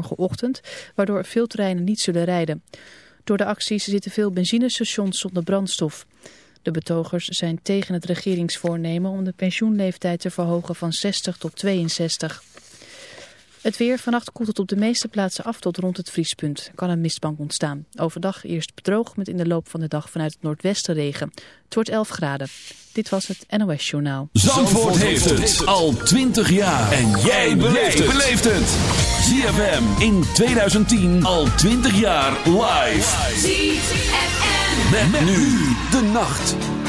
morgenochtend, waardoor veel treinen niet zullen rijden. Door de acties zitten veel benzinestations zonder brandstof. De betogers zijn tegen het regeringsvoornemen om de pensioenleeftijd te verhogen van 60 tot 62. Het weer vannacht koelt het op de meeste plaatsen af tot rond het vriespunt. Er kan een mistbank ontstaan. Overdag eerst bedroog met in de loop van de dag vanuit het noordwesten regen. Het wordt 11 graden. Dit was het NOS Journaal. Zandvoort, heeft het al 20 jaar. En jij beleeft het. ZFM in 2010 al 20 jaar live. ZFM. met nu de nacht.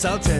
Sultan.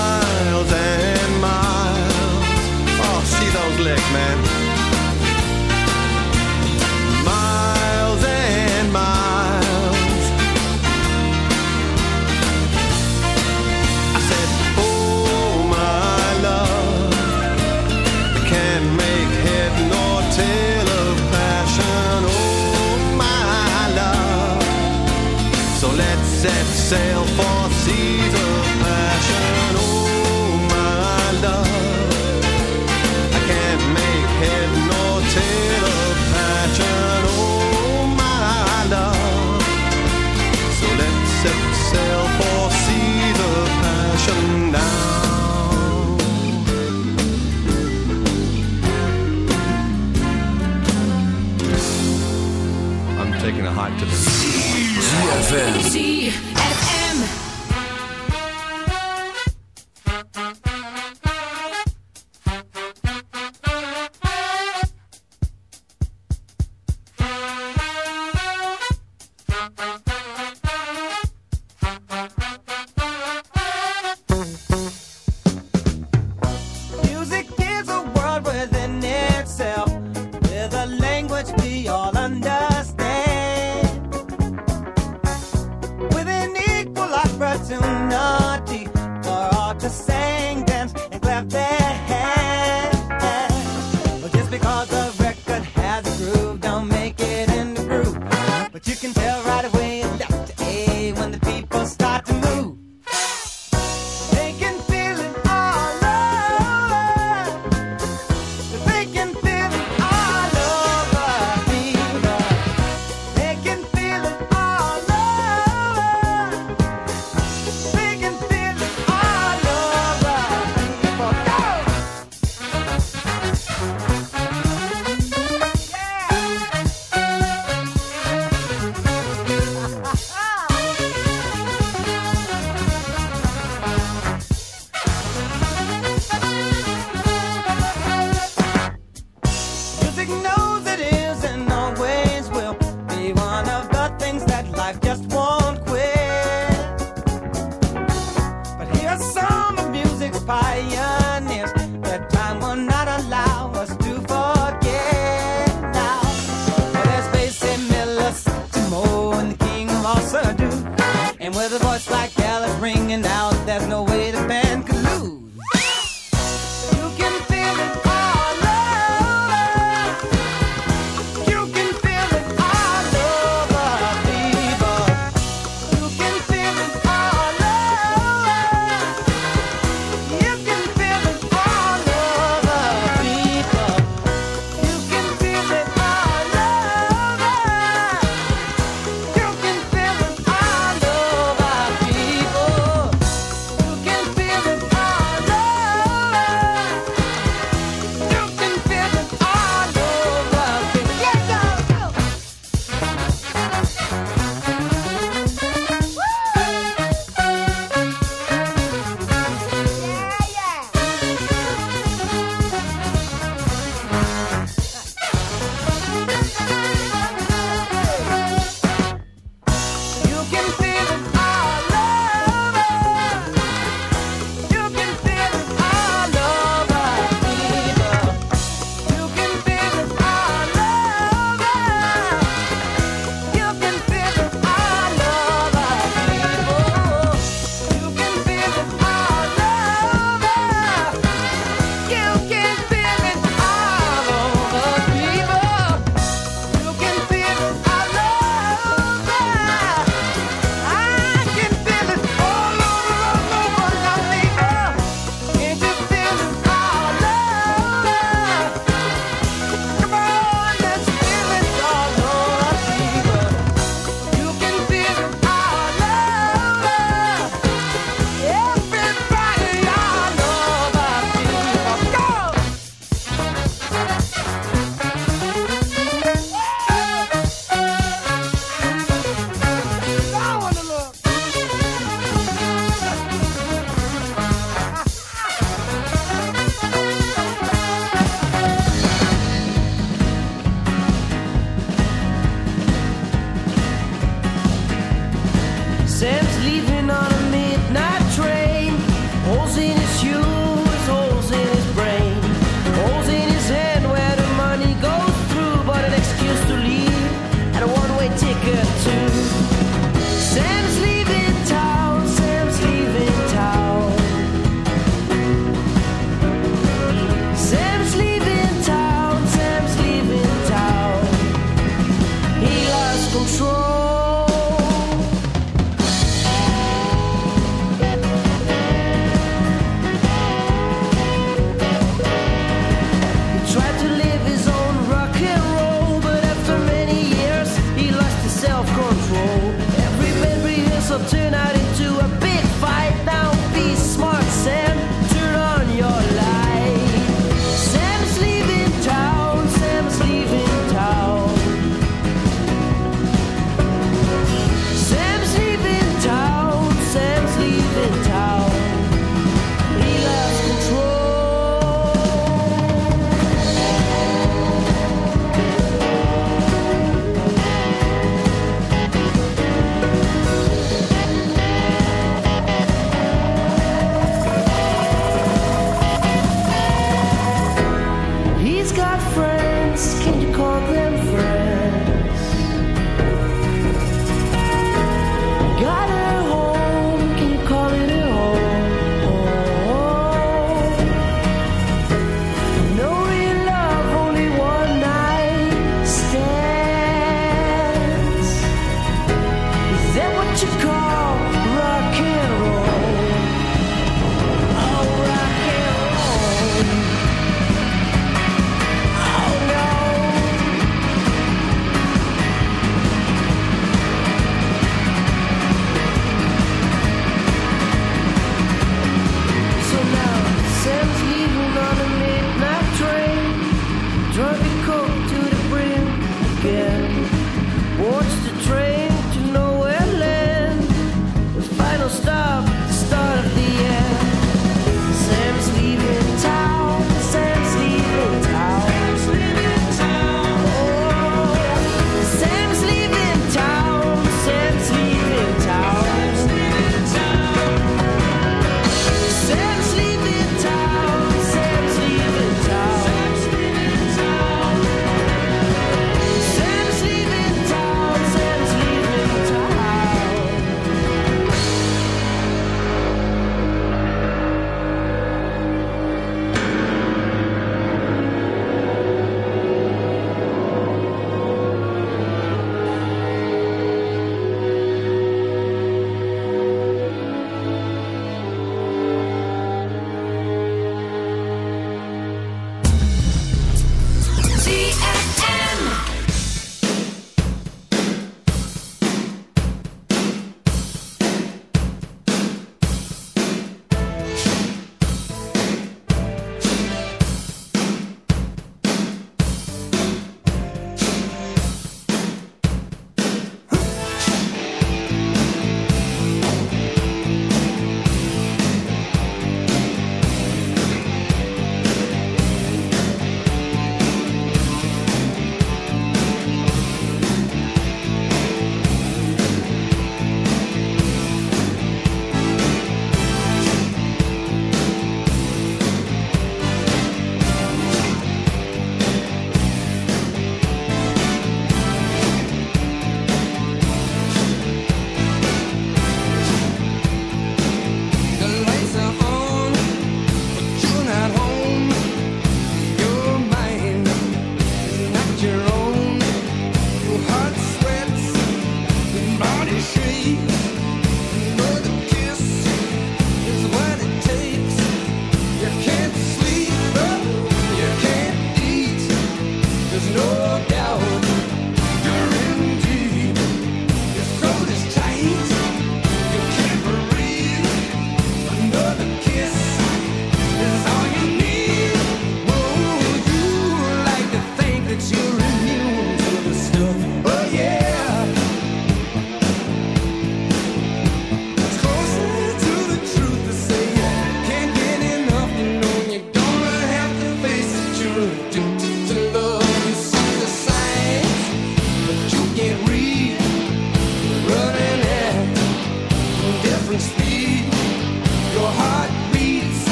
sail for seas of passion. Oh, my love, I can't make head nor tail of passion. Oh, my love, so let's set sail for seas of passion now. taking a hike to the sea. ZFM.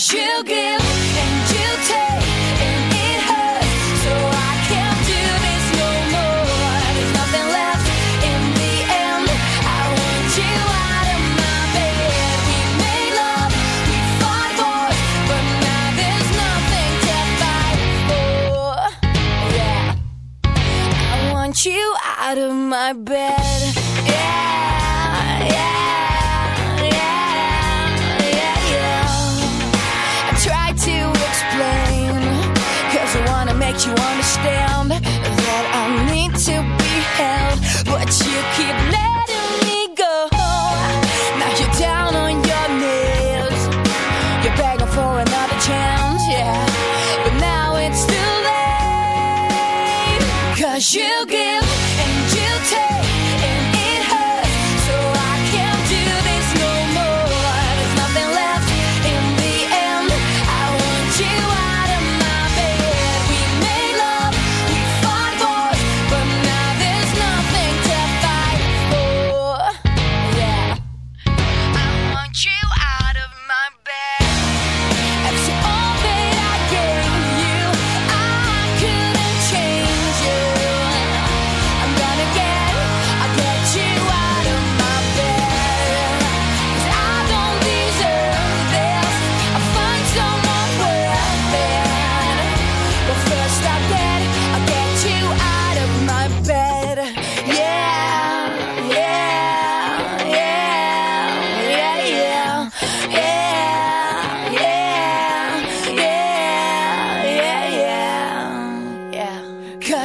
she'll give and she'll take and it hurts. So I can't do this no more. There's nothing left in the end. I want you out of my bed. We made love, we fought but now there's nothing to fight for. Yeah, I want you out of my bed.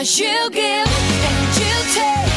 You give and you take.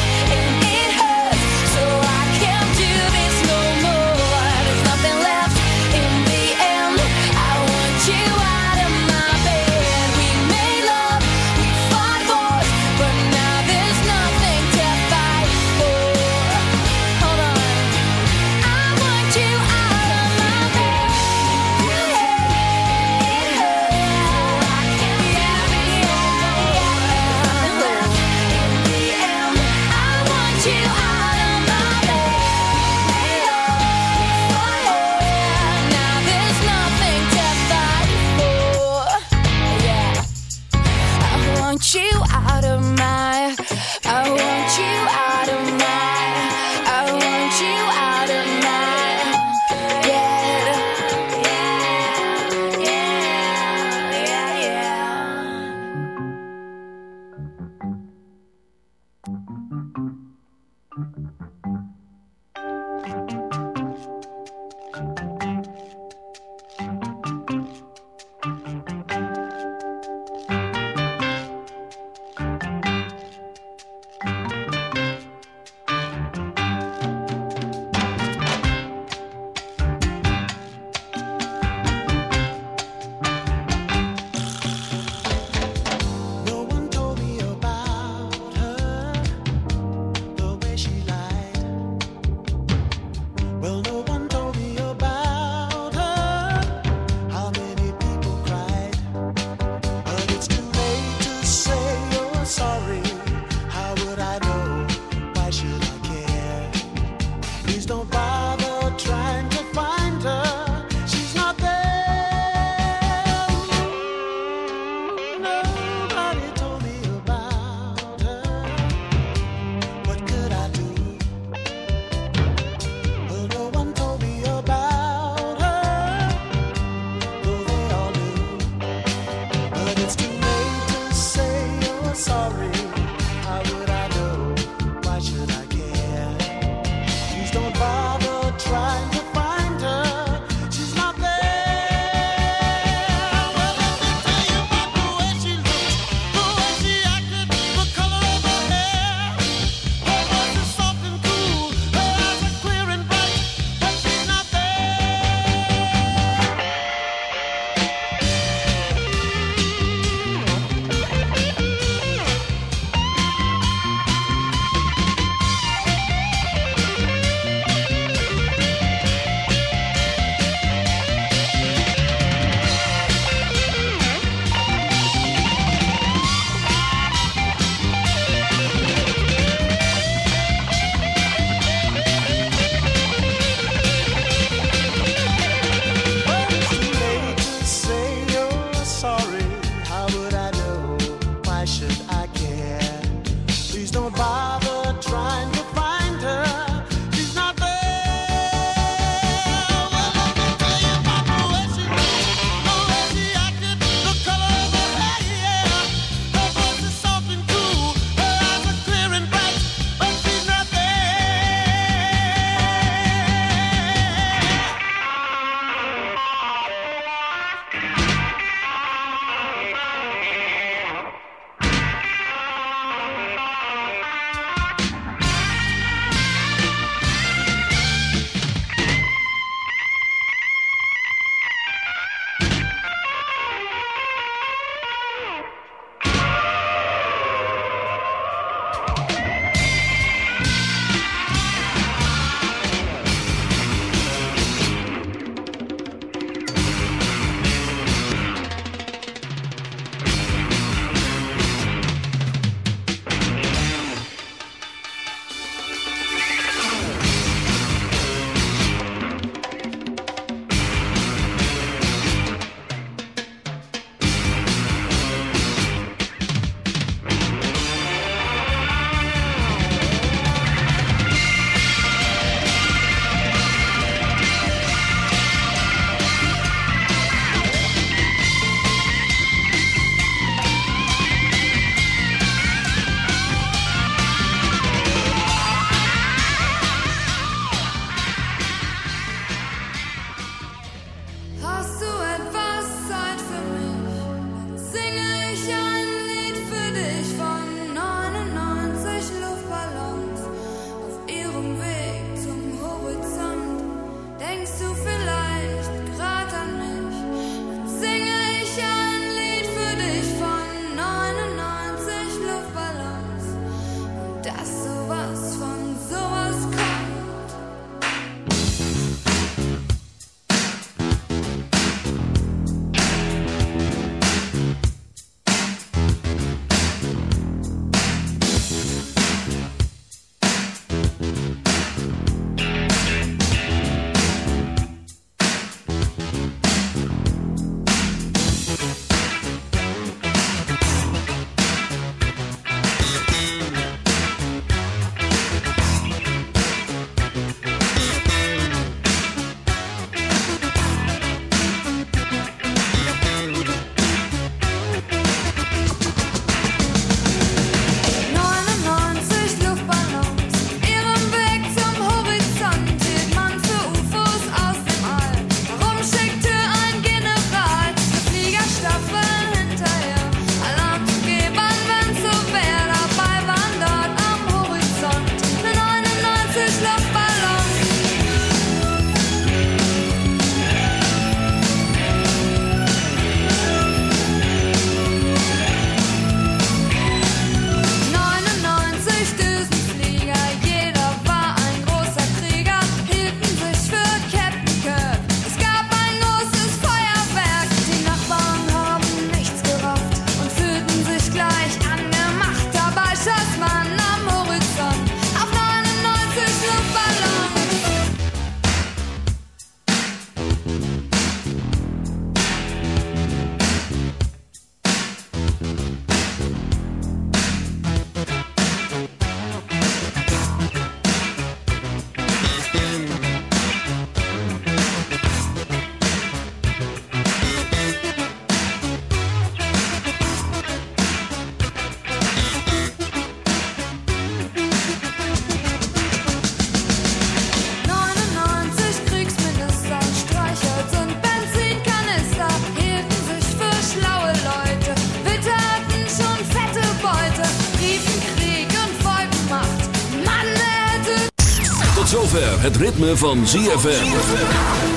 Het ritme van ZFM.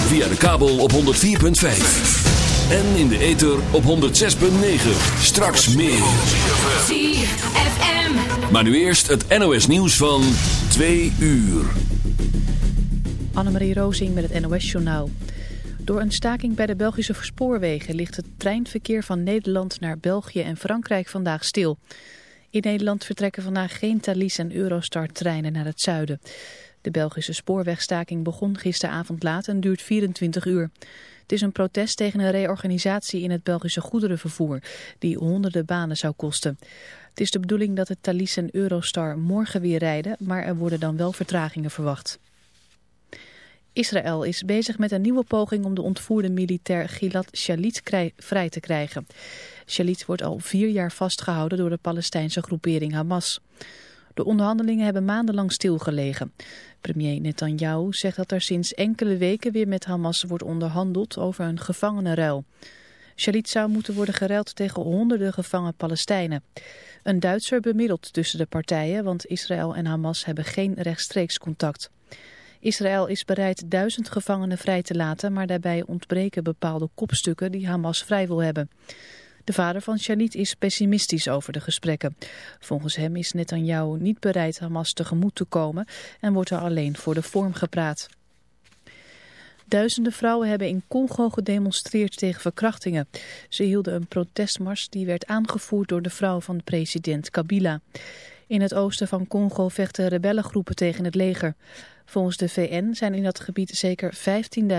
Via de kabel op 104.5. En in de ether op 106.9. Straks meer. ZFM. Maar nu eerst het NOS nieuws van 2 uur. Annemarie Rozing met het NOS-journaal. Door een staking bij de Belgische spoorwegen ligt het treinverkeer van Nederland naar België en Frankrijk vandaag stil. In Nederland vertrekken vandaag geen Thalys en Eurostar treinen naar het zuiden. De Belgische spoorwegstaking begon gisteravond laat en duurt 24 uur. Het is een protest tegen een reorganisatie in het Belgische goederenvervoer, die honderden banen zou kosten. Het is de bedoeling dat het Thalys en Eurostar morgen weer rijden, maar er worden dan wel vertragingen verwacht. Israël is bezig met een nieuwe poging om de ontvoerde militair Gilad Shalit vrij te krijgen. Shalit wordt al vier jaar vastgehouden door de Palestijnse groepering Hamas. De onderhandelingen hebben maandenlang stilgelegen. Premier Netanyahu zegt dat er sinds enkele weken weer met Hamas wordt onderhandeld over een gevangenenruil. Shalit zou moeten worden geruild tegen honderden gevangen Palestijnen. Een Duitser bemiddelt tussen de partijen, want Israël en Hamas hebben geen rechtstreeks contact. Israël is bereid duizend gevangenen vrij te laten, maar daarbij ontbreken bepaalde kopstukken die Hamas vrij wil hebben. De vader van Shalit is pessimistisch over de gesprekken. Volgens hem is Netanyahu niet bereid Hamas tegemoet te komen en wordt er alleen voor de vorm gepraat. Duizenden vrouwen hebben in Congo gedemonstreerd tegen verkrachtingen. Ze hielden een protestmars die werd aangevoerd door de vrouw van president Kabila. In het oosten van Congo vechten rebellengroepen tegen het leger. Volgens de VN zijn in dat gebied zeker 15.000